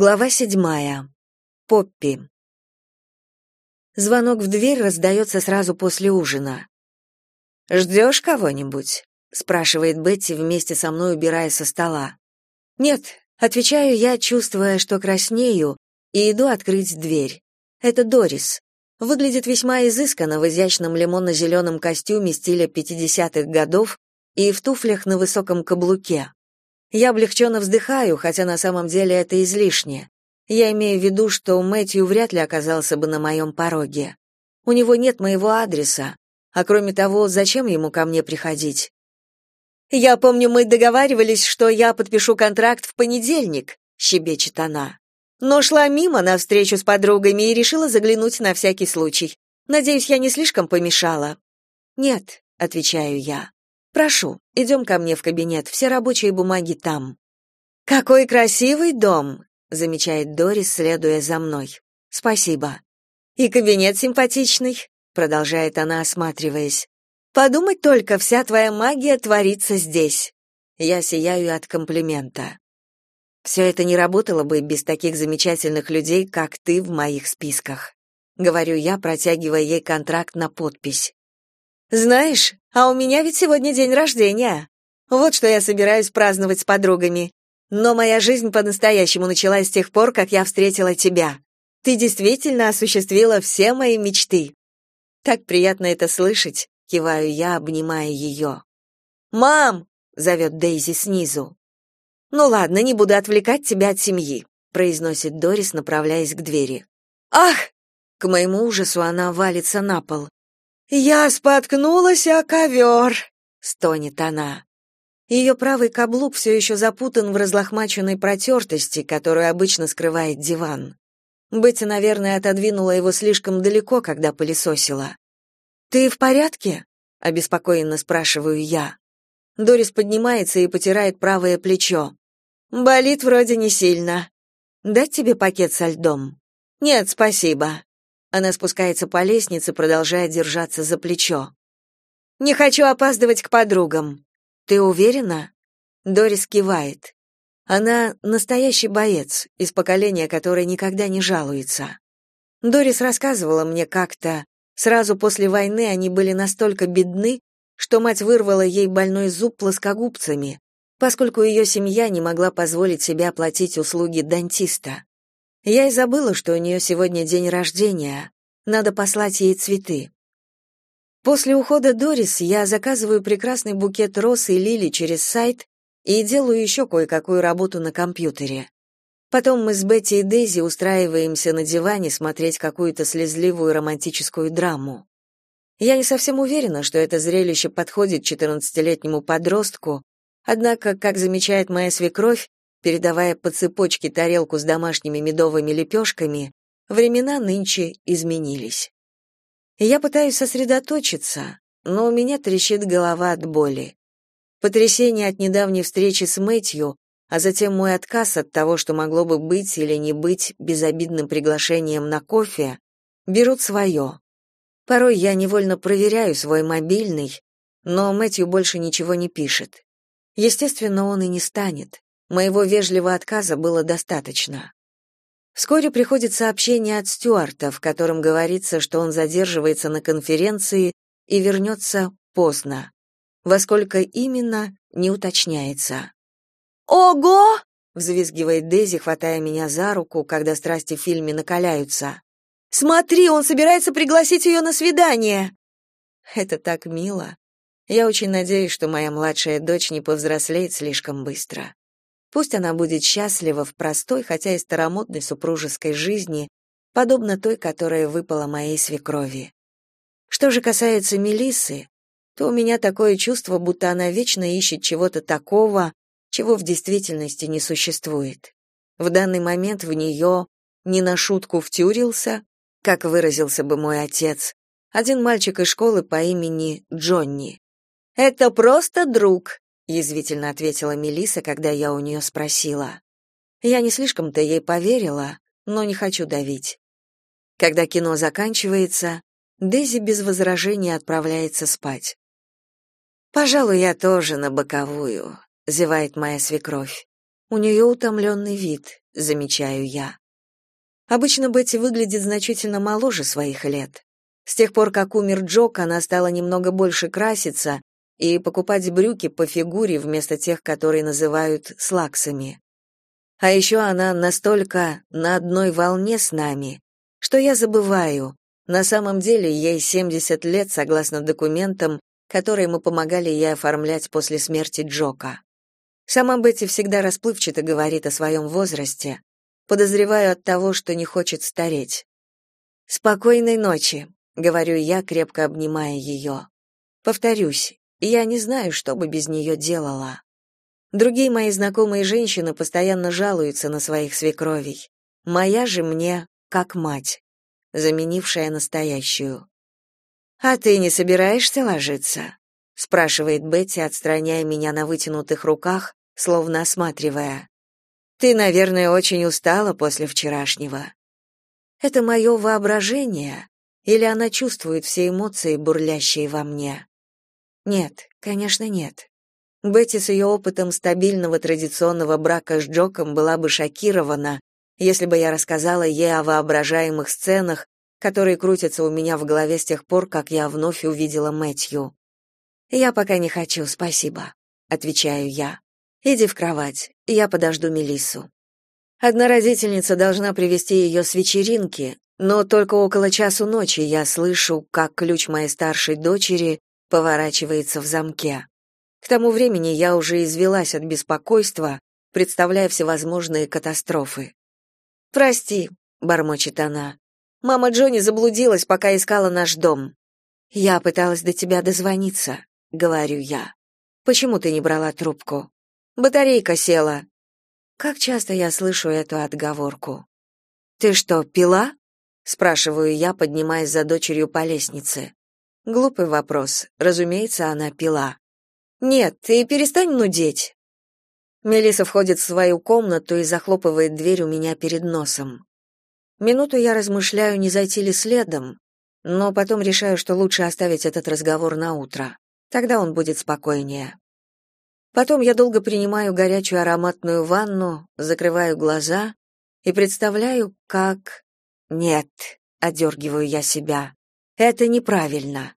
Глава седьмая. Поппи. Звонок в дверь раздается сразу после ужина. «Ждешь кого-нибудь?» — спрашивает Бетти, вместе со мной убирая со стола. «Нет», — отвечаю я, чувствуя, что краснею, и иду открыть дверь. Это Дорис. Выглядит весьма изысканно в изящном лимонно-зеленом костюме стиля 50-х годов и в туфлях на высоком каблуке. Я облегченно вздыхаю, хотя на самом деле это излишне. Я имею в виду, что Мэтью вряд ли оказался бы на моем пороге. У него нет моего адреса. А кроме того, зачем ему ко мне приходить? «Я помню, мы договаривались, что я подпишу контракт в понедельник», — щебечет она. «Но шла мимо на встречу с подругами и решила заглянуть на всякий случай. Надеюсь, я не слишком помешала?» «Нет», — отвечаю я. Прошу, идем ко мне в кабинет, все рабочие бумаги там. Какой красивый дом, замечает Дорис, следуя за мной. Спасибо. И кабинет симпатичный, продолжает она, осматриваясь. Подумать только, вся твоя магия творится здесь. Я сияю от комплимента. Все это не работало бы без таких замечательных людей, как ты в моих списках. Говорю я, протягивая ей контракт на подпись. Знаешь, а у меня ведь сегодня день рождения. Вот что я собираюсь праздновать с подругами. Но моя жизнь по-настоящему началась с тех пор, как я встретила тебя. Ты действительно осуществила все мои мечты. Так приятно это слышать, киваю я, обнимая ее. Мам, зовет Дейзи снизу. Ну ладно, не буду отвлекать тебя от семьи, произносит Дорис, направляясь к двери. Ах! К моему ужасу она валится на пол. «Я споткнулась о ковер», — стонет она. Ее правый каблук все еще запутан в разлохмаченной протертости, которую обычно скрывает диван. Бетти, наверное, отодвинула его слишком далеко, когда пылесосила. «Ты в порядке?» — обеспокоенно спрашиваю я. Дорис поднимается и потирает правое плечо. «Болит вроде не сильно. Дать тебе пакет со льдом?» «Нет, спасибо». Она спускается по лестнице, продолжая держаться за плечо. Не хочу опаздывать к подругам. Ты уверена? Дорис кивает. Она настоящий боец, из поколения, которое никогда не жалуется. Дорис рассказывала мне как-то, сразу после войны они были настолько бедны, что мать вырвала ей больной зуб плоскогубцами, поскольку ее семья не могла позволить себе оплатить услуги дантиста. Я и забыла, что у нее сегодня день рождения. Надо послать ей цветы. После ухода Дорис я заказываю прекрасный букет роз и лилий через сайт и делаю еще кое-какую работу на компьютере. Потом мы с Бетти и Дейзи устраиваемся на диване смотреть какую-то слезливую романтическую драму. Я не совсем уверена, что это зрелище подходит 14-летнему подростку, однако, как замечает моя свекровь, передавая по цепочке тарелку с домашними медовыми лепешками, времена нынче изменились. Я пытаюсь сосредоточиться, но у меня трещит голова от боли. Потрясение от недавней встречи с Мэтью, а затем мой отказ от того, что могло бы быть или не быть безобидным приглашением на кофе, берут свое. Порой я невольно проверяю свой мобильный, но Мэтью больше ничего не пишет. Естественно, он и не станет. Моего вежливого отказа было достаточно. Вскоре приходит сообщение от Стюарта, в котором говорится, что он задерживается на конференции и вернется поздно. Во сколько именно, не уточняется. «Ого!» — взвизгивает Дейзи, хватая меня за руку, когда страсти в фильме накаляются. «Смотри, он собирается пригласить ее на свидание!» Это так мило. Я очень надеюсь, что моя младшая дочь не повзрослеет слишком быстро. Пусть она будет счастлива в простой, хотя и старомодной супружеской жизни, подобно той, которая выпала моей свекрови. Что же касается Мелиссы, то у меня такое чувство, будто она вечно ищет чего-то такого, чего в действительности не существует. В данный момент в нее не на шутку втюрился, как выразился бы мой отец, один мальчик из школы по имени Джонни. «Это просто друг», язвительно ответила Мелиса, когда я у нее спросила. Я не слишком-то ей поверила, но не хочу давить. Когда кино заканчивается, Дейзи без возражений отправляется спать. Пожалуй, я тоже на боковую, зевает моя свекровь. У нее утомленный вид, замечаю я. Обычно Бетти выглядит значительно моложе своих лет. С тех пор, как умер Джок, она стала немного больше краситься и покупать брюки по фигуре вместо тех, которые называют слаксами. А еще она настолько на одной волне с нами, что я забываю, на самом деле ей 70 лет, согласно документам, которые мы помогали ей оформлять после смерти Джока. Сама Бетти всегда расплывчато говорит о своем возрасте, подозреваю от того, что не хочет стареть. «Спокойной ночи», говорю я, крепко обнимая ее. Повторюсь, я не знаю, что бы без нее делала. Другие мои знакомые женщины постоянно жалуются на своих свекровей. Моя же мне как мать, заменившая настоящую. А ты не собираешься ложиться? спрашивает Бетти, отстраняя меня на вытянутых руках, словно осматривая. Ты, наверное, очень устала после вчерашнего. Это мое воображение, или она чувствует все эмоции, бурлящие во мне? Нет, конечно, нет. Бетти с ее опытом стабильного традиционного брака с Джоком была бы шокирована, если бы я рассказала ей о воображаемых сценах, которые крутятся у меня в голове с тех пор, как я вновь увидела Мэтью. «Я пока не хочу, спасибо», — отвечаю я. «Иди в кровать, я подожду Мелиссу». Одна должна привести ее с вечеринки, но только около часу ночи я слышу, как ключ моей старшей дочери поворачивается в замке. К тому времени я уже извелась от беспокойства, представляя всевозможные катастрофы. «Прости», — бормочет она. «Мама Джонни заблудилась, пока искала наш дом». «Я пыталась до тебя дозвониться», — говорю я. «Почему ты не брала трубку?» «Батарейка села». Как часто я слышу эту отговорку. «Ты что, пила?» спрашиваю я, поднимаясь за дочерью по лестнице. Глупый вопрос. Разумеется, она пила. Нет, ты перестань нудеть. Мелиса входит в свою комнату и захлопывает дверь у меня перед носом. Минуту я размышляю, не зайти ли следом, но потом решаю, что лучше оставить этот разговор на утро. Тогда он будет спокойнее. Потом я долго принимаю горячую ароматную ванну, закрываю глаза и представляю, как нет, одергиваю я себя. Это неправильно.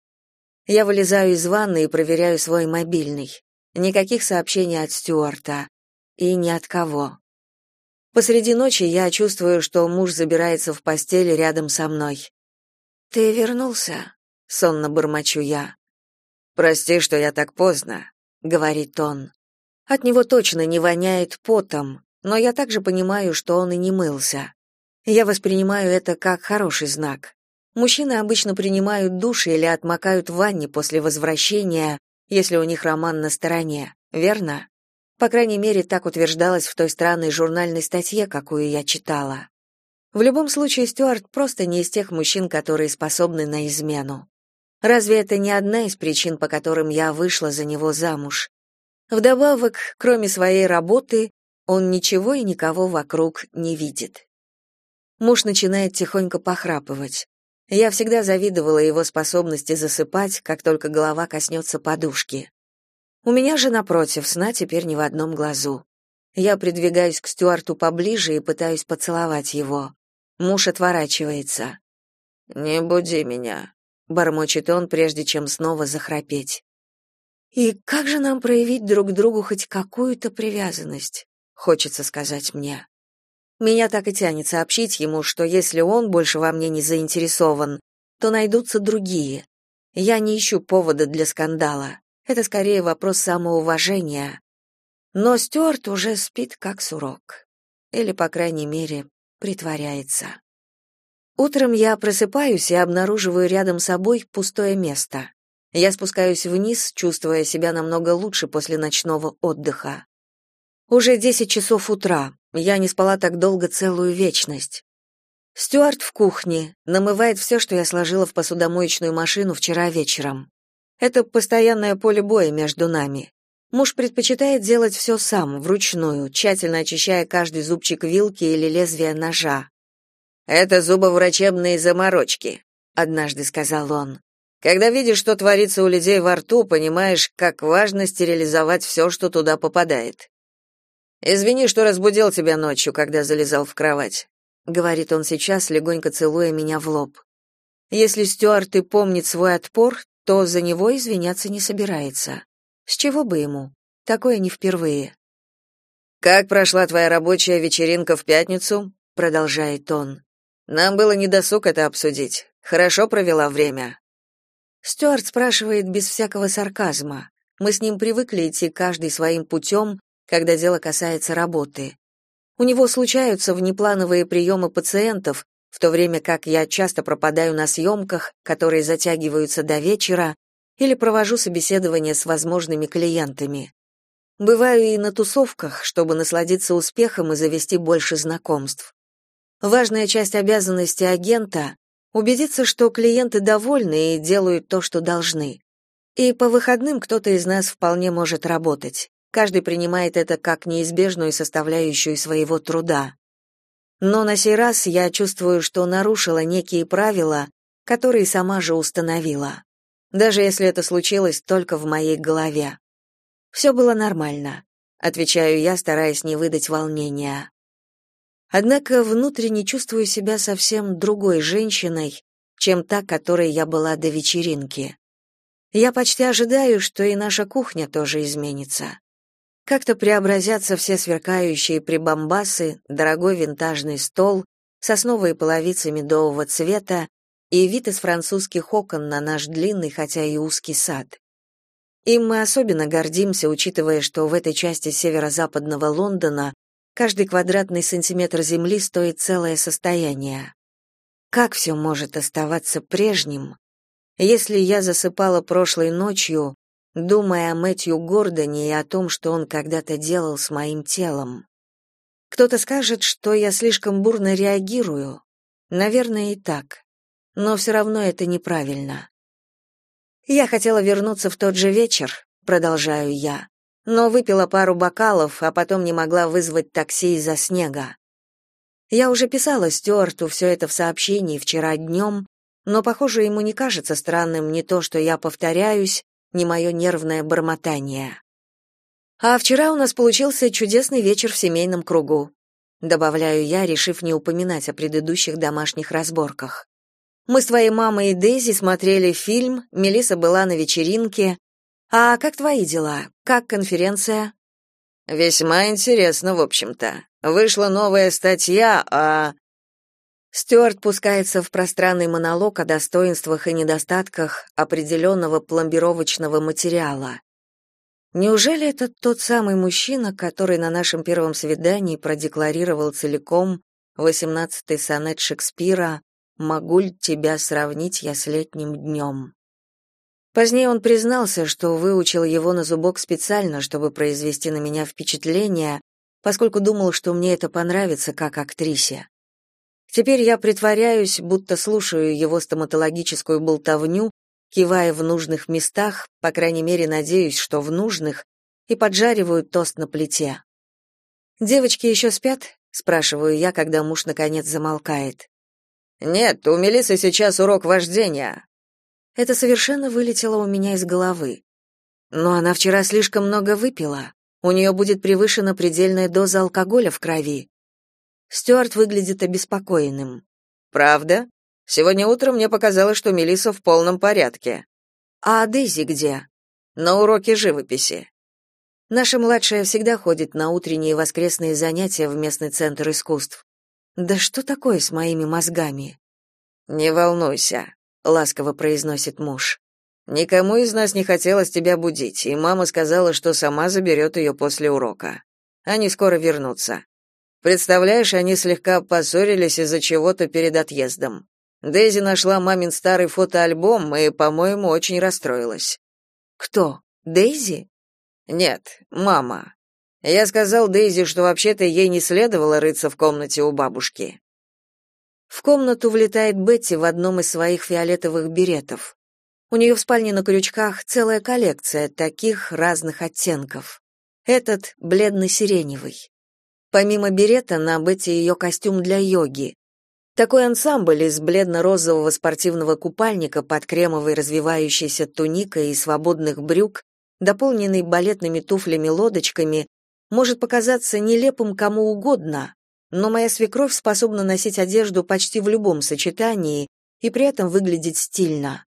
Я вылезаю из ванны и проверяю свой мобильный. Никаких сообщений от Стюарта и ни от кого. Посреди ночи я чувствую, что муж забирается в постель рядом со мной. Ты вернулся? сонно бормочу я. Прости, что я так поздно, говорит он. От него точно не воняет потом, но я также понимаю, что он и не мылся. Я воспринимаю это как хороший знак. Мужчины обычно принимают душ или отмокают в ванне после возвращения, если у них роман на стороне, верно? По крайней мере, так утверждалось в той странной журнальной статье, какую я читала. В любом случае, Стюарт просто не из тех мужчин, которые способны на измену. Разве это не одна из причин, по которым я вышла за него замуж? Вдобавок, кроме своей работы, он ничего и никого вокруг не видит. Муж начинает тихонько похрапывать. Я всегда завидовала его способности засыпать, как только голова коснется подушки. У меня же, напротив, сна теперь ни в одном глазу. Я придвигаюсь к Стюарту поближе и пытаюсь поцеловать его. Муж отворачивается. «Не буди меня», — бормочет он, прежде чем снова захрапеть. «И как же нам проявить друг другу хоть какую-то привязанность?» — хочется сказать мне. Меня так и тянет сообщить ему, что если он больше во мне не заинтересован, то найдутся другие. Я не ищу повода для скандала. Это скорее вопрос самоуважения. Но Стюарт уже спит как сурок. Или, по крайней мере, притворяется. Утром я просыпаюсь и обнаруживаю рядом с собой пустое место. Я спускаюсь вниз, чувствуя себя намного лучше после ночного отдыха. Уже десять часов утра. Я не спала так долго целую вечность. Стюарт в кухне, намывает все, что я сложила в посудомоечную машину вчера вечером. Это постоянное поле боя между нами. Муж предпочитает делать все сам, вручную, тщательно очищая каждый зубчик вилки или лезвие ножа. «Это зубоврачебные заморочки», — однажды сказал он. «Когда видишь, что творится у людей во рту, понимаешь, как важно стерилизовать все, что туда попадает. Извини, что разбудил тебя ночью, когда залезал в кровать, говорит он сейчас, легонько целуя меня в лоб. Если Стюарт и помнит свой отпор, то за него извиняться не собирается. С чего бы ему? Такое не впервые. Как прошла твоя рабочая вечеринка в пятницу? продолжает он. Нам было недосуг это обсудить. Хорошо провела время. Стюарт спрашивает без всякого сарказма. Мы с ним привыкли идти каждый своим путем, когда дело касается работы. У него случаются внеплановые приемы пациентов, в то время как я часто пропадаю на съемках, которые затягиваются до вечера, или провожу собеседования с возможными клиентами. Бываю и на тусовках, чтобы насладиться успехом и завести больше знакомств. Важная часть обязанности агента — убедиться, что клиенты довольны и делают то, что должны. И по выходным кто-то из нас вполне может работать. Каждый принимает это как неизбежную составляющую своего труда. Но на сей раз я чувствую, что нарушила некие правила, которые сама же установила. Даже если это случилось только в моей голове. Все было нормально, отвечаю я, стараясь не выдать волнения. Однако внутренне чувствую себя совсем другой женщиной, чем та, которой я была до вечеринки. Я почти ожидаю, что и наша кухня тоже изменится. Как-то преобразятся все сверкающие прибамбасы, дорогой винтажный стол, сосновые половицы медового цвета и вид из французских окон на наш длинный, хотя и узкий сад. Им мы особенно гордимся, учитывая, что в этой части северо-западного Лондона каждый квадратный сантиметр земли стоит целое состояние. Как все может оставаться прежним, если я засыпала прошлой ночью, думая о Мэтью Гордоне и о том, что он когда-то делал с моим телом. Кто-то скажет, что я слишком бурно реагирую. Наверное, и так. Но все равно это неправильно. Я хотела вернуться в тот же вечер, продолжаю я, но выпила пару бокалов, а потом не могла вызвать такси из-за снега. Я уже писала Стюарту все это в сообщении вчера днем, но, похоже, ему не кажется странным не то, что я повторяюсь, ни мое нервное бормотание. А вчера у нас получился чудесный вечер в семейном кругу, добавляю я, решив не упоминать о предыдущих домашних разборках. Мы с твоей мамой и Дейзи смотрели фильм, Мелиса была на вечеринке. А как твои дела? Как конференция? Весьма интересно, в общем-то. Вышла новая статья о Стюарт пускается в пространный монолог о достоинствах и недостатках определенного пломбировочного материала. Неужели это тот самый мужчина, который на нашем первом свидании продекларировал целиком восемнадцатый сонет Шекспира «Могу ли тебя сравнить я с летним днем?» Позднее он признался, что выучил его на зубок специально, чтобы произвести на меня впечатление, поскольку думал, что мне это понравится как актрисе. Теперь я притворяюсь, будто слушаю его стоматологическую болтовню, кивая в нужных местах, по крайней мере, надеюсь, что в нужных, и поджариваю тост на плите. «Девочки еще спят?» — спрашиваю я, когда муж наконец замолкает. «Нет, у Мелисы сейчас урок вождения». Это совершенно вылетело у меня из головы. Но она вчера слишком много выпила. У нее будет превышена предельная доза алкоголя в крови. Стюарт выглядит обеспокоенным. Правда? Сегодня утром мне показалось, что Мелиса в полном порядке. А Дейзи где? На уроке живописи. Наша младшая всегда ходит на утренние и воскресные занятия в местный центр искусств. Да что такое с моими мозгами? Не волнуйся, ласково произносит муж. Никому из нас не хотелось тебя будить, и мама сказала, что сама заберет ее после урока. Они скоро вернутся. Представляешь, они слегка поссорились из-за чего-то перед отъездом. Дейзи нашла мамин старый фотоальбом и, по-моему, очень расстроилась. Кто? Дейзи? Нет, мама. Я сказал Дейзи, что вообще-то ей не следовало рыться в комнате у бабушки. В комнату влетает Бетти в одном из своих фиолетовых беретов. У нее в спальне на крючках целая коллекция таких разных оттенков. Этот бледно-сиреневый. Помимо берета на Бетти ее костюм для йоги. Такой ансамбль из бледно-розового спортивного купальника под кремовой развивающейся туникой и свободных брюк, дополненный балетными туфлями-лодочками, может показаться нелепым кому угодно, но моя свекровь способна носить одежду почти в любом сочетании и при этом выглядеть стильно.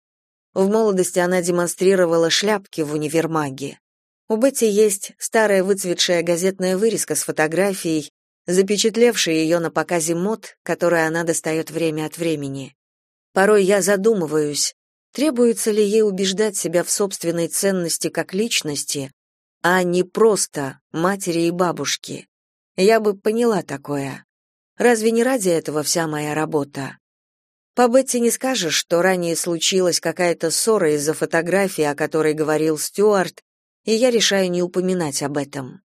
В молодости она демонстрировала шляпки в универмаге. У Бетти есть старая выцветшая газетная вырезка с фотографией, запечатлевшей ее на показе мод, которую она достает время от времени. Порой я задумываюсь, требуется ли ей убеждать себя в собственной ценности как личности, а не просто матери и бабушки. Я бы поняла такое. Разве не ради этого вся моя работа? По Бетти не скажешь, что ранее случилась какая-то ссора из-за фотографии, о которой говорил Стюарт, и я решаю не упоминать об этом.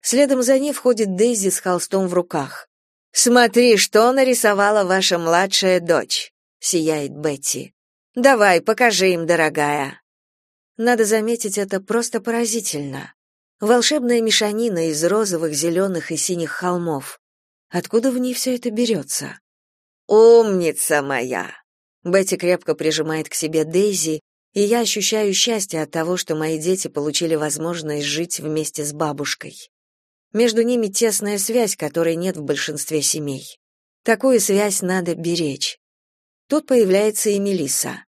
Следом за ней входит Дейзи с холстом в руках. «Смотри, что нарисовала ваша младшая дочь», — сияет Бетти. «Давай, покажи им, дорогая». Надо заметить, это просто поразительно. Волшебная мешанина из розовых, зеленых и синих холмов. Откуда в ней все это берется? «Умница моя!» Бетти крепко прижимает к себе Дейзи, и я ощущаю счастье от того, что мои дети получили возможность жить вместе с бабушкой. Между ними тесная связь, которой нет в большинстве семей. Такую связь надо беречь. Тут появляется и Мелисса.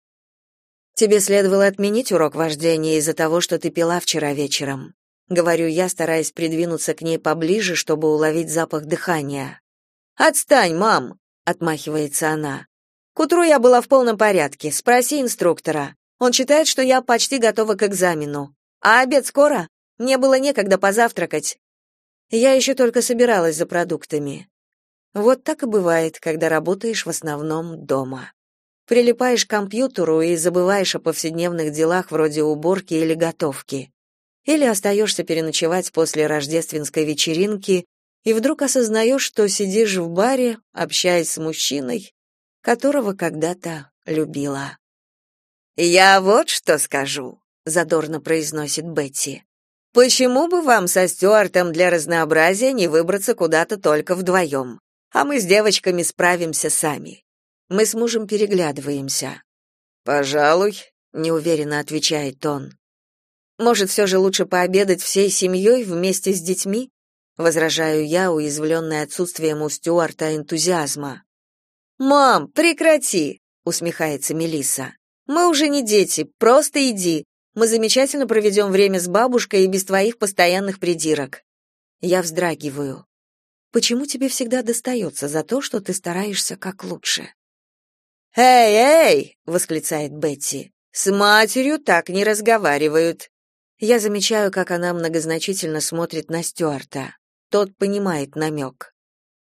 Тебе следовало отменить урок вождения из-за того, что ты пила вчера вечером, говорю я, стараясь придвинуться к ней поближе, чтобы уловить запах дыхания. Отстань, мам, отмахивается она. К утру я была в полном порядке. Спроси инструктора. Он считает, что я почти готова к экзамену. А обед скоро? Мне было некогда позавтракать. Я еще только собиралась за продуктами. Вот так и бывает, когда работаешь в основном дома. Прилипаешь к компьютеру и забываешь о повседневных делах вроде уборки или готовки. Или остаешься переночевать после рождественской вечеринки и вдруг осознаешь, что сидишь в баре, общаясь с мужчиной, которого когда-то любила. «Я вот что скажу», — задорно произносит Бетти. «Почему бы вам со Стюартом для разнообразия не выбраться куда-то только вдвоем? А мы с девочками справимся сами». Мы с мужем переглядываемся. «Пожалуй», — неуверенно отвечает он. «Может, все же лучше пообедать всей семьей вместе с детьми?» возражаю я, уязвленная отсутствием у Стюарта энтузиазма. Мам, прекрати, усмехается Мелиса. Мы уже не дети, просто иди. Мы замечательно проведем время с бабушкой и без твоих постоянных придирок. Я вздрагиваю. Почему тебе всегда достается за то, что ты стараешься как лучше? Эй, эй, восклицает Бетти. С матерью так не разговаривают. Я замечаю, как она многозначительно смотрит на Стюарта. Тот понимает намек.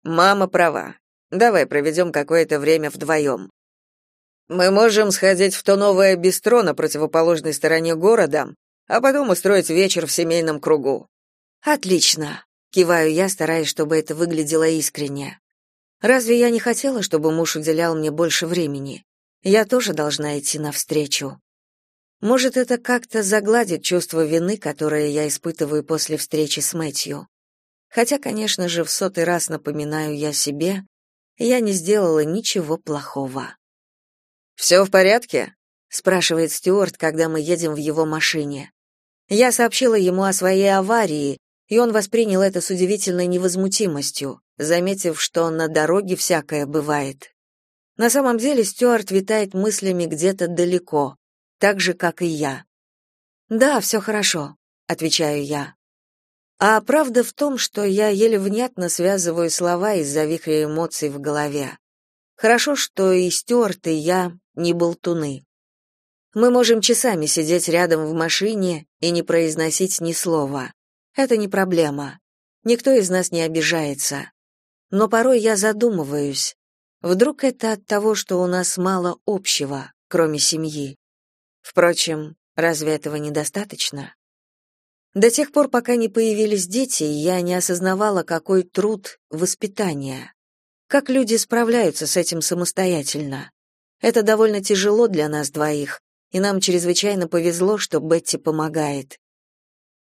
«Мама права. Давай проведем какое-то время вдвоем. Мы можем сходить в то новое бистро на противоположной стороне города, а потом устроить вечер в семейном кругу». «Отлично», — киваю я, стараясь, чтобы это выглядело искренне. «Разве я не хотела, чтобы муж уделял мне больше времени? Я тоже должна идти навстречу». Может, это как-то загладит чувство вины, которое я испытываю после встречи с Мэтью. Хотя, конечно же, в сотый раз напоминаю я себе, я не сделала ничего плохого. «Все в порядке?» — спрашивает Стюарт, когда мы едем в его машине. Я сообщила ему о своей аварии, и он воспринял это с удивительной невозмутимостью, заметив, что на дороге всякое бывает. На самом деле Стюарт витает мыслями где-то далеко, так же, как и я. «Да, все хорошо», — отвечаю я. А правда в том, что я еле внятно связываю слова из-за вихря эмоций в голове. Хорошо, что и Стюарт, и я не болтуны. Мы можем часами сидеть рядом в машине и не произносить ни слова. Это не проблема. Никто из нас не обижается. Но порой я задумываюсь, вдруг это от того, что у нас мало общего, кроме семьи. Впрочем, разве этого недостаточно? До тех пор, пока не появились дети, я не осознавала, какой труд воспитания. Как люди справляются с этим самостоятельно. Это довольно тяжело для нас двоих, и нам чрезвычайно повезло, что Бетти помогает.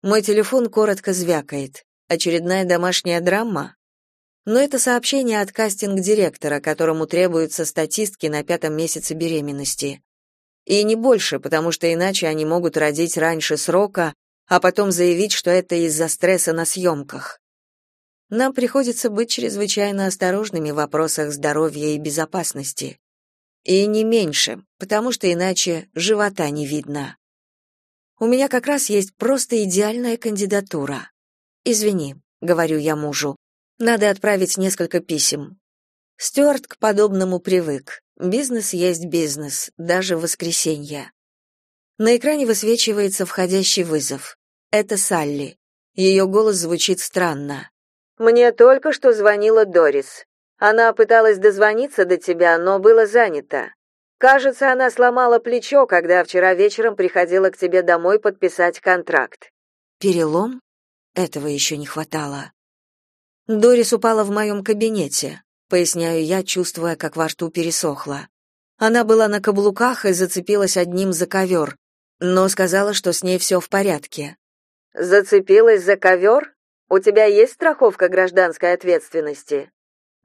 Мой телефон коротко звякает. Очередная домашняя драма? Но это сообщение от кастинг-директора, которому требуются статистки на пятом месяце беременности. И не больше, потому что иначе они могут родить раньше срока, а потом заявить, что это из-за стресса на съемках. Нам приходится быть чрезвычайно осторожными в вопросах здоровья и безопасности. И не меньше, потому что иначе живота не видно. У меня как раз есть просто идеальная кандидатура. Извини, говорю я мужу. Надо отправить несколько писем. Стюарт к подобному привык. Бизнес есть бизнес, даже в воскресенье. На экране высвечивается входящий вызов. Это Салли. Ее голос звучит странно. Мне только что звонила Дорис. Она пыталась дозвониться до тебя, но было занято. Кажется, она сломала плечо, когда вчера вечером приходила к тебе домой подписать контракт. Перелом? Этого еще не хватало. Дорис упала в моем кабинете, поясняю я, чувствуя, как во рту пересохло. Она была на каблуках и зацепилась одним за ковер, но сказала, что с ней все в порядке. Зацепилась за ковер? У тебя есть страховка гражданской ответственности?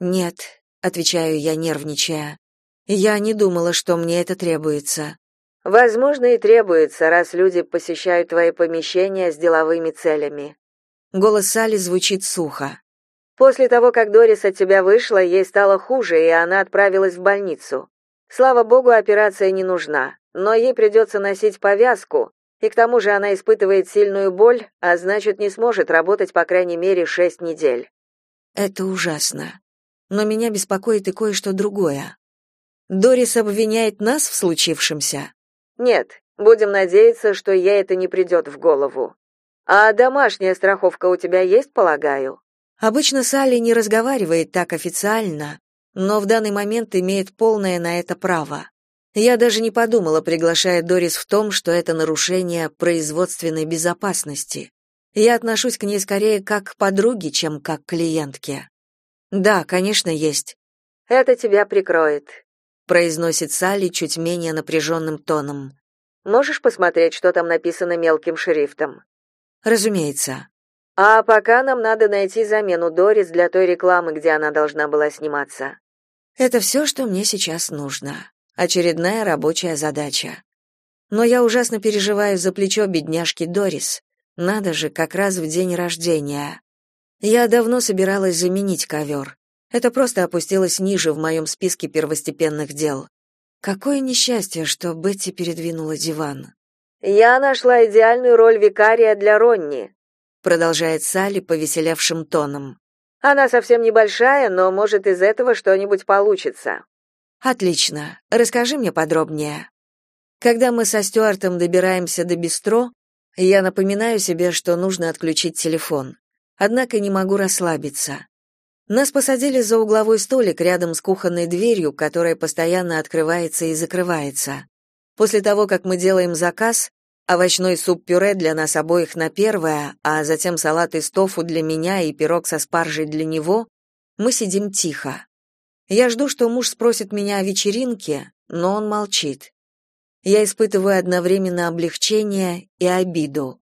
Нет, отвечаю я, нервничая. Я не думала, что мне это требуется. Возможно, и требуется, раз люди посещают твои помещения с деловыми целями. Голос Сали звучит сухо. После того, как Дорис от тебя вышла, ей стало хуже, и она отправилась в больницу. Слава богу, операция не нужна, но ей придется носить повязку, и к тому же она испытывает сильную боль, а значит, не сможет работать по крайней мере шесть недель. Это ужасно. Но меня беспокоит и кое-что другое. Дорис обвиняет нас в случившемся? Нет, будем надеяться, что ей это не придет в голову. А домашняя страховка у тебя есть, полагаю? Обычно Салли не разговаривает так официально, но в данный момент имеет полное на это право. Я даже не подумала, приглашая Дорис в том, что это нарушение производственной безопасности. Я отношусь к ней скорее как к подруге, чем как к клиентке. Да, конечно, есть. Это тебя прикроет, произносит Салли чуть менее напряженным тоном. Можешь посмотреть, что там написано мелким шрифтом? Разумеется. А пока нам надо найти замену Дорис для той рекламы, где она должна была сниматься. Это все, что мне сейчас нужно. Очередная рабочая задача. Но я ужасно переживаю за плечо бедняжки Дорис. Надо же, как раз в день рождения. Я давно собиралась заменить ковер. Это просто опустилось ниже в моем списке первостепенных дел. Какое несчастье, что Бетти передвинула диван. Я нашла идеальную роль викария для Ронни, продолжает Салли повеселевшим тоном. Она совсем небольшая, но может из этого что-нибудь получится. Отлично. Расскажи мне подробнее. Когда мы со Стюартом добираемся до бистро, я напоминаю себе, что нужно отключить телефон. Однако не могу расслабиться. Нас посадили за угловой столик рядом с кухонной дверью, которая постоянно открывается и закрывается. После того, как мы делаем заказ, Овощной суп-пюре для нас обоих на первое, а затем салат из тофу для меня и пирог со спаржей для него, мы сидим тихо. Я жду, что муж спросит меня о вечеринке, но он молчит. Я испытываю одновременно облегчение и обиду.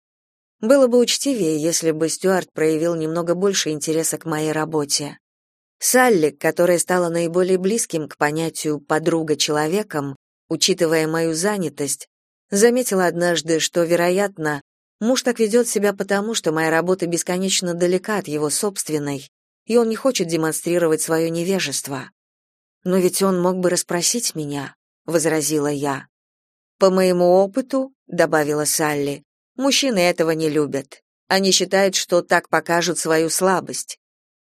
Было бы учтивее, если бы Стюарт проявил немного больше интереса к моей работе. Салли, которая стала наиболее близким к понятию «подруга человеком», учитывая мою занятость, Заметила однажды, что, вероятно, муж так ведет себя потому, что моя работа бесконечно далека от его собственной, и он не хочет демонстрировать свое невежество. Но ведь он мог бы расспросить меня, возразила я. По моему опыту, добавила Салли, мужчины этого не любят. Они считают, что так покажут свою слабость.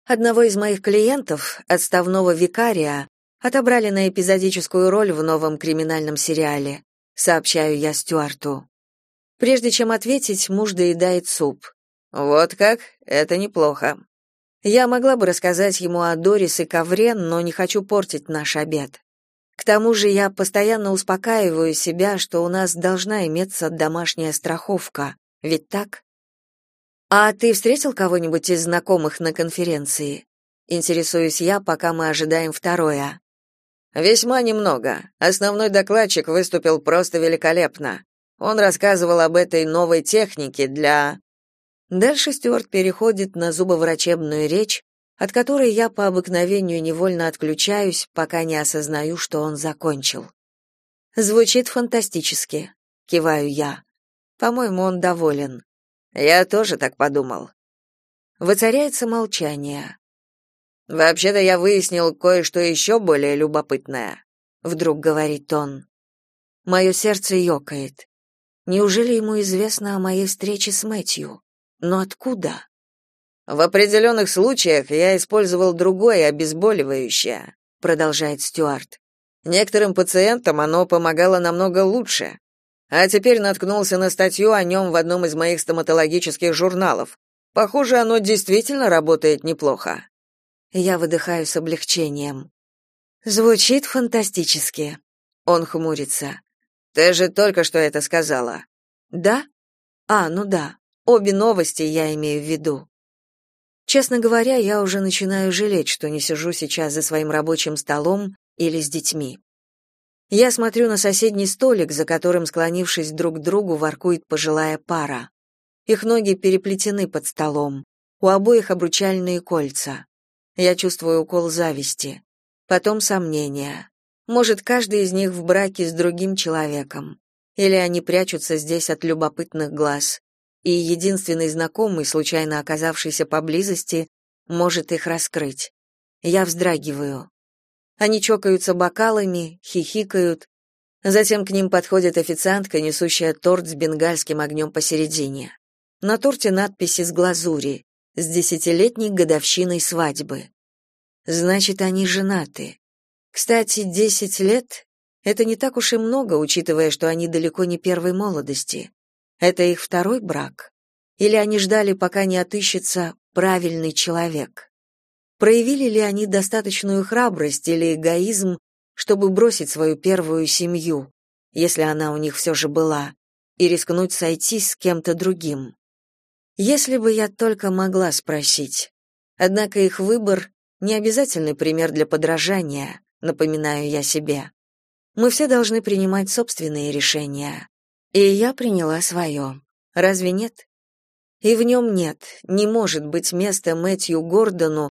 Одного из моих клиентов, отставного викария, отобрали на эпизодическую роль в новом криминальном сериале сообщаю я Стюарту. Прежде чем ответить, муж доедает суп. Вот как? Это неплохо. Я могла бы рассказать ему о Дорис и ковре, но не хочу портить наш обед. К тому же я постоянно успокаиваю себя, что у нас должна иметься домашняя страховка. Ведь так? А ты встретил кого-нибудь из знакомых на конференции? Интересуюсь я, пока мы ожидаем второе. Весьма немного. Основной докладчик выступил просто великолепно. Он рассказывал об этой новой технике для Дальше Стюарт переходит на зубоврачебную речь, от которой я по обыкновению невольно отключаюсь, пока не осознаю, что он закончил. Звучит фантастически, киваю я. По-моему, он доволен. Я тоже так подумал. Воцаряется молчание. Вообще-то я выяснил кое-что еще более любопытное, вдруг говорит он. Мое сердце ёкает. Неужели ему известно о моей встрече с Мэтью? Но откуда? В определенных случаях я использовал другое обезболивающее, продолжает Стюарт. Некоторым пациентам оно помогало намного лучше. А теперь наткнулся на статью о нем в одном из моих стоматологических журналов. Похоже, оно действительно работает неплохо. Я выдыхаю с облегчением. Звучит фантастически. Он хмурится. Ты же только что это сказала. Да? А, ну да. Обе новости я имею в виду. Честно говоря, я уже начинаю жалеть, что не сижу сейчас за своим рабочим столом или с детьми. Я смотрю на соседний столик, за которым, склонившись друг к другу, воркует пожилая пара. Их ноги переплетены под столом. У обоих обручальные кольца. Я чувствую укол зависти. Потом сомнения. Может, каждый из них в браке с другим человеком. Или они прячутся здесь от любопытных глаз. И единственный знакомый, случайно оказавшийся поблизости, может их раскрыть. Я вздрагиваю. Они чокаются бокалами, хихикают. Затем к ним подходит официантка, несущая торт с бенгальским огнем посередине. На торте надписи с глазури с десятилетней годовщиной свадьбы. Значит, они женаты. Кстати, десять лет — это не так уж и много, учитывая, что они далеко не первой молодости. Это их второй брак? Или они ждали, пока не отыщется правильный человек? Проявили ли они достаточную храбрость или эгоизм, чтобы бросить свою первую семью, если она у них все же была, и рискнуть сойтись с кем-то другим? Если бы я только могла спросить. Однако их выбор не обязательный пример для подражания, напоминаю я себе. Мы все должны принимать собственные решения. И я приняла свое. Разве нет? И в нем нет, не может быть места Мэтью Гордону,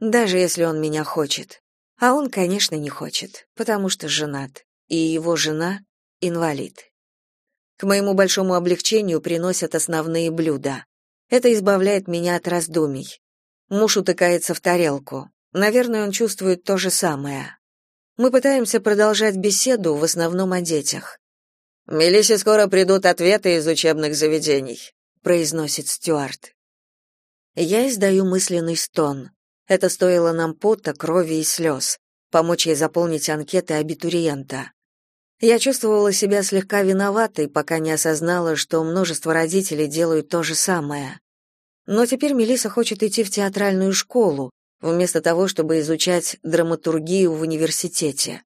даже если он меня хочет. А он, конечно, не хочет, потому что женат, и его жена — инвалид. К моему большому облегчению приносят основные блюда. Это избавляет меня от раздумий. Муж утыкается в тарелку. Наверное, он чувствует то же самое. Мы пытаемся продолжать беседу, в основном о детях. «Мелиссе скоро придут ответы из учебных заведений», — произносит Стюарт. Я издаю мысленный стон. Это стоило нам пота, крови и слез. Помочь ей заполнить анкеты абитуриента. Я чувствовала себя слегка виноватой, пока не осознала, что множество родителей делают то же самое. Но теперь Мелиса хочет идти в театральную школу, вместо того, чтобы изучать драматургию в университете.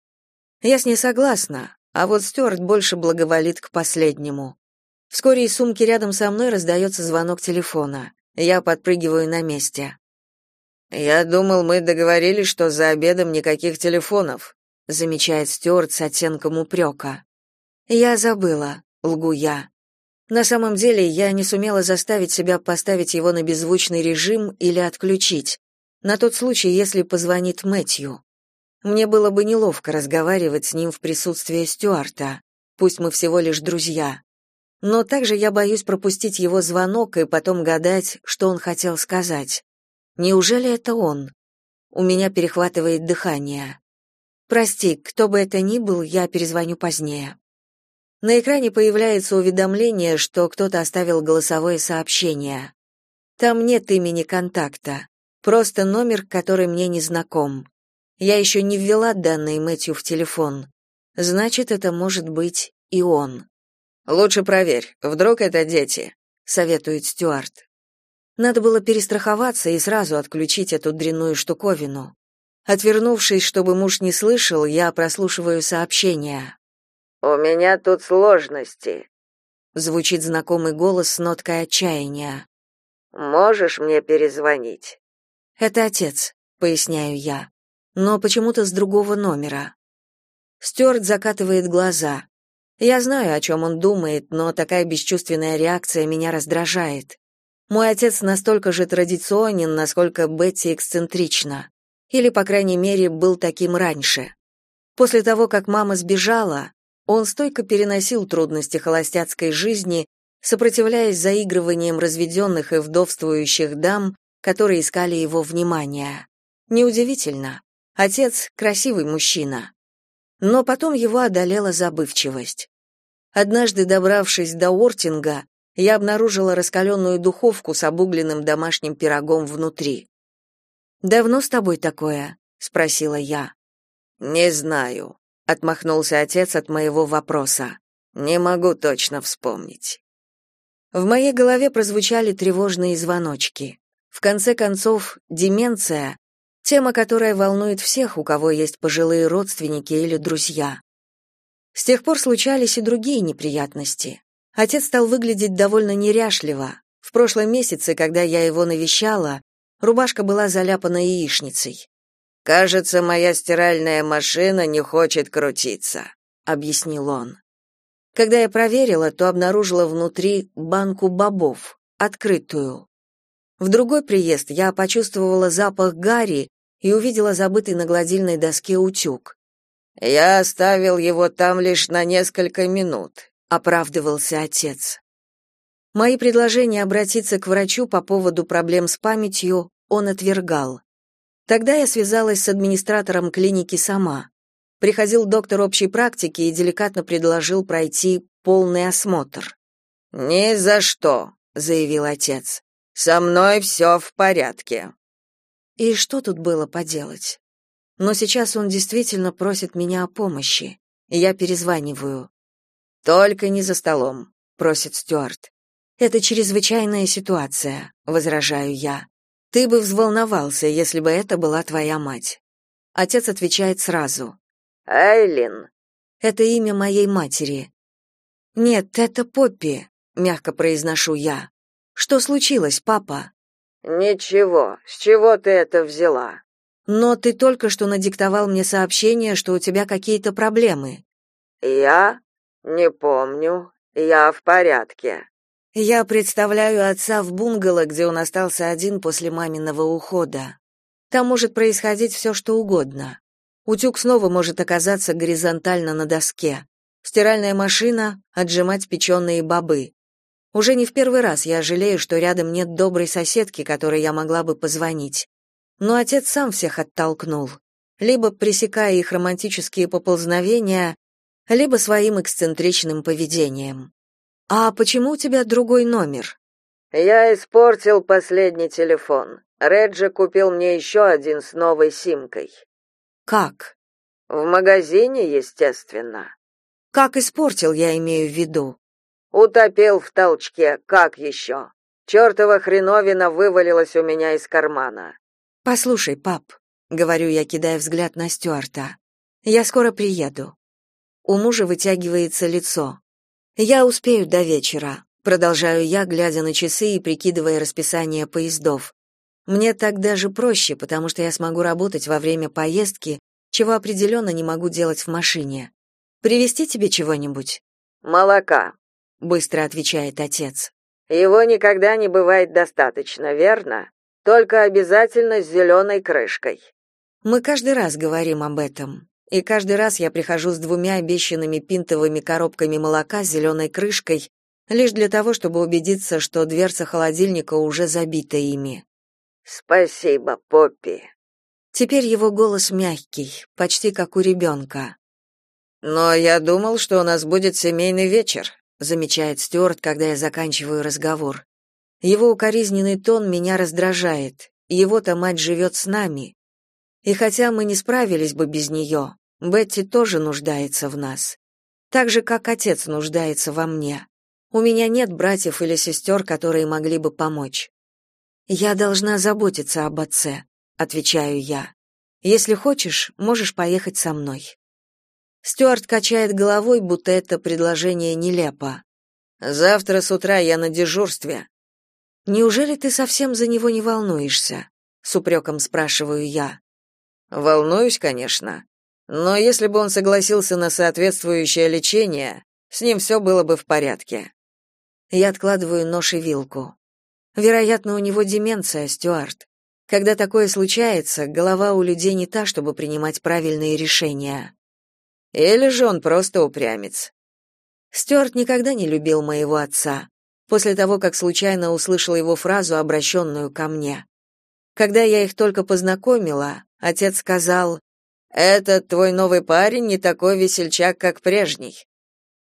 Я с ней согласна, а вот Стюарт больше благоволит к последнему. Вскоре из сумки рядом со мной раздается звонок телефона. Я подпрыгиваю на месте. «Я думал, мы договорились, что за обедом никаких телефонов», замечает Стюарт с оттенком упрека. «Я забыла», — лгу я. На самом деле, я не сумела заставить себя поставить его на беззвучный режим или отключить, на тот случай, если позвонит Мэтью. Мне было бы неловко разговаривать с ним в присутствии Стюарта, пусть мы всего лишь друзья. Но также я боюсь пропустить его звонок и потом гадать, что он хотел сказать. Неужели это он? У меня перехватывает дыхание. Прости, кто бы это ни был, я перезвоню позднее. На экране появляется уведомление, что кто-то оставил голосовое сообщение. Там нет имени контакта, просто номер, который мне не знаком. Я еще не ввела данные Мэтью в телефон. Значит, это может быть и он. Лучше проверь, вдруг это дети, советует Стюарт. Надо было перестраховаться и сразу отключить эту дрянную штуковину. Отвернувшись, чтобы муж не слышал, я прослушиваю сообщение. У меня тут сложности. Звучит знакомый голос с ноткой отчаяния. Можешь мне перезвонить? Это отец, поясняю я. Но почему-то с другого номера. Стюарт закатывает глаза. Я знаю, о чем он думает, но такая бесчувственная реакция меня раздражает. Мой отец настолько же традиционен, насколько Бетти эксцентрична. Или, по крайней мере, был таким раньше. После того, как мама сбежала, он стойко переносил трудности холостяцкой жизни, сопротивляясь заигрываниям разведенных и вдовствующих дам, которые искали его внимания. Неудивительно. Отец — красивый мужчина. Но потом его одолела забывчивость. Однажды, добравшись до Ортинга, я обнаружила раскаленную духовку с обугленным домашним пирогом внутри. «Давно с тобой такое?» — спросила я. «Не знаю», — отмахнулся отец от моего вопроса. «Не могу точно вспомнить». В моей голове прозвучали тревожные звоночки. В конце концов, деменция — тема, которая волнует всех, у кого есть пожилые родственники или друзья. С тех пор случались и другие неприятности. Отец стал выглядеть довольно неряшливо. В прошлом месяце, когда я его навещала, рубашка была заляпана яичницей. «Кажется, моя стиральная машина не хочет крутиться», — объяснил он. Когда я проверила, то обнаружила внутри банку бобов, открытую. В другой приезд я почувствовала запах гари и увидела забытый на гладильной доске утюг. «Я оставил его там лишь на несколько минут», — оправдывался отец. Мои предложения обратиться к врачу по поводу проблем с памятью он отвергал. Тогда я связалась с администратором клиники сама. Приходил доктор общей практики и деликатно предложил пройти полный осмотр. «Ни за что», — заявил отец. «Со мной все в порядке». И что тут было поделать? Но сейчас он действительно просит меня о помощи. Я перезваниваю. «Только не за столом», — просит Стюарт. «Это чрезвычайная ситуация», — возражаю я. «Ты бы взволновался, если бы это была твоя мать». Отец отвечает сразу. «Айлин». «Это имя моей матери». «Нет, это Поппи», — мягко произношу я. «Что случилось, папа?» «Ничего. С чего ты это взяла?» «Но ты только что надиктовал мне сообщение, что у тебя какие-то проблемы». «Я? Не помню. Я в порядке». Я представляю отца в бунгало, где он остался один после маминого ухода. Там может происходить все, что угодно. Утюг снова может оказаться горизонтально на доске. Стиральная машина — отжимать печеные бобы. Уже не в первый раз я жалею, что рядом нет доброй соседки, которой я могла бы позвонить. Но отец сам всех оттолкнул, либо пресекая их романтические поползновения, либо своим эксцентричным поведением. А почему у тебя другой номер? Я испортил последний телефон. Реджи купил мне еще один с новой симкой. Как? В магазине, естественно. Как испортил, я имею в виду. Утопил в толчке, как еще? Чертова хреновина вывалилась у меня из кармана. Послушай, пап, говорю я, кидая взгляд на Стюарта. Я скоро приеду. У мужа вытягивается лицо. Я успею до вечера, продолжаю я, глядя на часы и прикидывая расписание поездов. Мне так даже проще, потому что я смогу работать во время поездки, чего определенно не могу делать в машине. Привезти тебе чего-нибудь? Молока, быстро отвечает отец. Его никогда не бывает достаточно, верно? Только обязательно с зеленой крышкой. Мы каждый раз говорим об этом. И каждый раз я прихожу с двумя обещанными пинтовыми коробками молока с зеленой крышкой, лишь для того, чтобы убедиться, что дверца холодильника уже забита ими. Спасибо, Поппи. Теперь его голос мягкий, почти как у ребенка. Но я думал, что у нас будет семейный вечер, замечает Стюарт, когда я заканчиваю разговор. Его укоризненный тон меня раздражает. Его-то мать живет с нами, и хотя мы не справились бы без нее, Бетти тоже нуждается в нас. Так же, как отец нуждается во мне. У меня нет братьев или сестер, которые могли бы помочь. Я должна заботиться об отце, отвечаю я. Если хочешь, можешь поехать со мной. Стюарт качает головой, будто это предложение нелепо. Завтра с утра я на дежурстве. Неужели ты совсем за него не волнуешься? с упреком спрашиваю я. Волнуюсь, конечно. Но если бы он согласился на соответствующее лечение, с ним все было бы в порядке. Я откладываю нож и вилку. Вероятно, у него деменция, Стюарт. Когда такое случается, голова у людей не та, чтобы принимать правильные решения. Или же он просто упрямец. Стюарт никогда не любил моего отца. после того, как случайно услышала его фразу, обращенную ко мне. Когда я их только познакомила, отец сказал, «Этот твой новый парень не такой весельчак, как прежний».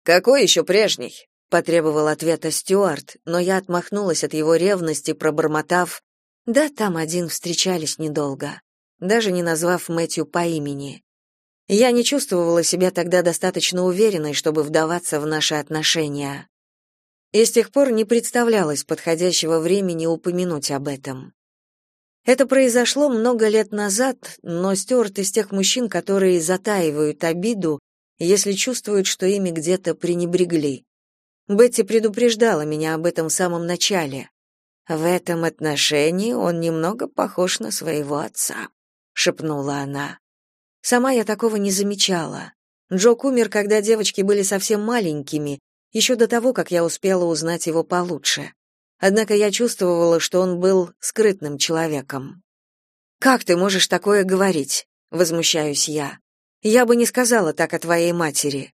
«Какой еще прежний?» — потребовал ответа Стюарт, но я отмахнулась от его ревности, пробормотав, «Да, там один встречались недолго», даже не назвав Мэтью по имени. Я не чувствовала себя тогда достаточно уверенной, чтобы вдаваться в наши отношения. И с тех пор не представлялось подходящего времени упомянуть об этом. Это произошло много лет назад, но Стюарт из тех мужчин, которые затаивают обиду, если чувствуют, что ими где-то пренебрегли. Бетти предупреждала меня об этом в самом начале. В этом отношении он немного похож на своего отца, шепнула она. Сама я такого не замечала. Джок умер, когда девочки были совсем маленькими, еще до того, как я успела узнать его получше. Однако я чувствовала, что он был скрытным человеком. «Как ты можешь такое говорить?» — возмущаюсь я. «Я бы не сказала так о твоей матери».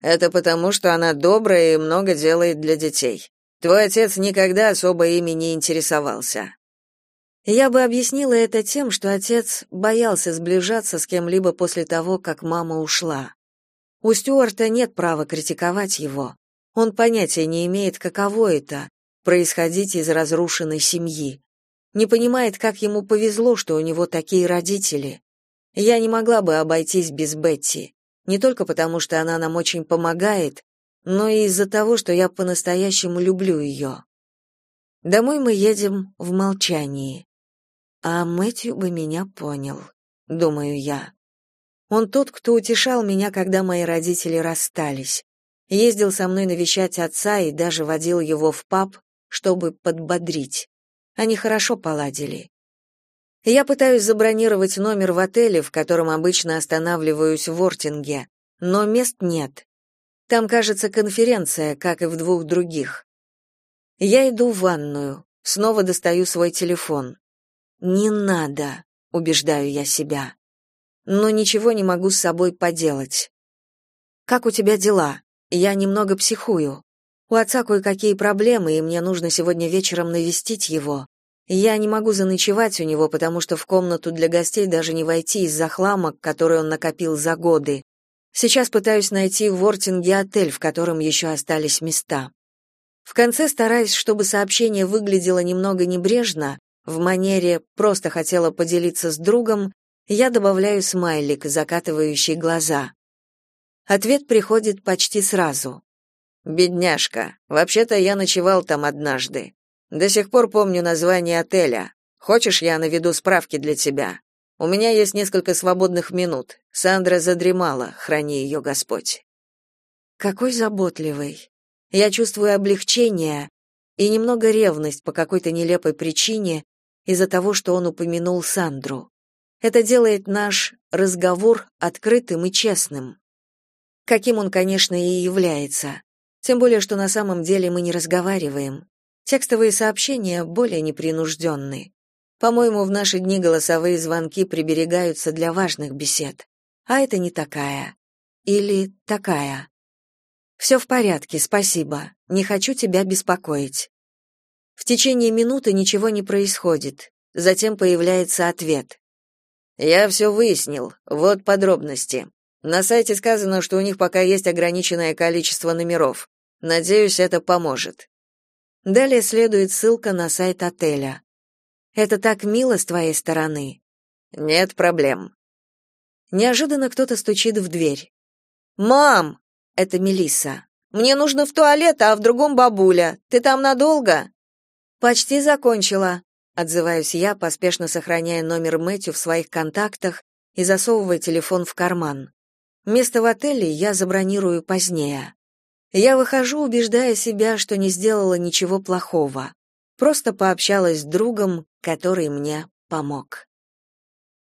«Это потому, что она добрая и много делает для детей. Твой отец никогда особо ими не интересовался. Я бы объяснила это тем, что отец боялся сближаться с кем-либо после того, как мама ушла. У Стюарта нет права критиковать его. Он понятия не имеет, каково это происходить из разрушенной семьи. Не понимает, как ему повезло, что у него такие родители. Я не могла бы обойтись без Бетти, не только потому, что она нам очень помогает, но и из-за того, что я по-настоящему люблю ее. Домой мы едем в молчании. А Мэтью бы меня понял, думаю я. Он тот, кто утешал меня, когда мои родители расстались. Ездил со мной навещать отца и даже водил его в паб, чтобы подбодрить. Они хорошо поладили. Я пытаюсь забронировать номер в отеле, в котором обычно останавливаюсь в Ортинге, но мест нет. Там, кажется, конференция, как и в двух других. Я иду в ванную, снова достаю свой телефон. Не надо, убеждаю я себя. Но ничего не могу с собой поделать. Как у тебя дела? Я немного психую. У отца кое-какие проблемы, и мне нужно сегодня вечером навестить его. Я не могу заночевать у него, потому что в комнату для гостей даже не войти из-за хлама, который он накопил за годы. Сейчас пытаюсь найти в Вортинге отель, в котором еще остались места. В конце стараюсь, чтобы сообщение выглядело немного небрежно, в манере «просто хотела поделиться с другом», я добавляю смайлик, закатывающий глаза. Ответ приходит почти сразу. «Бедняжка, вообще-то я ночевал там однажды. До сих пор помню название отеля. Хочешь, я наведу справки для тебя? У меня есть несколько свободных минут. Сандра задремала, храни ее Господь». Какой заботливый. Я чувствую облегчение и немного ревность по какой-то нелепой причине, из-за того, что он упомянул Сандру. Это делает наш разговор открытым и честным. Каким он, конечно, и является. Тем более, что на самом деле мы не разговариваем. Текстовые сообщения более непринужденны. По-моему, в наши дни голосовые звонки приберегаются для важных бесед. А это не такая. Или такая. «Все в порядке, спасибо. Не хочу тебя беспокоить. В течение минуты ничего не происходит. Затем появляется ответ. Я все выяснил. Вот подробности. На сайте сказано, что у них пока есть ограниченное количество номеров. Надеюсь, это поможет. Далее следует ссылка на сайт отеля. Это так мило с твоей стороны. Нет проблем. Неожиданно кто-то стучит в дверь. Мам, это Мелисса. Мне нужно в туалет, а в другом бабуля. Ты там надолго? Почти закончила, отзываюсь я, поспешно сохраняя номер Мэтью в своих контактах и засовывая телефон в карман. Место в отеле я забронирую позднее. Я выхожу, убеждая себя, что не сделала ничего плохого. Просто пообщалась с другом, который мне помог.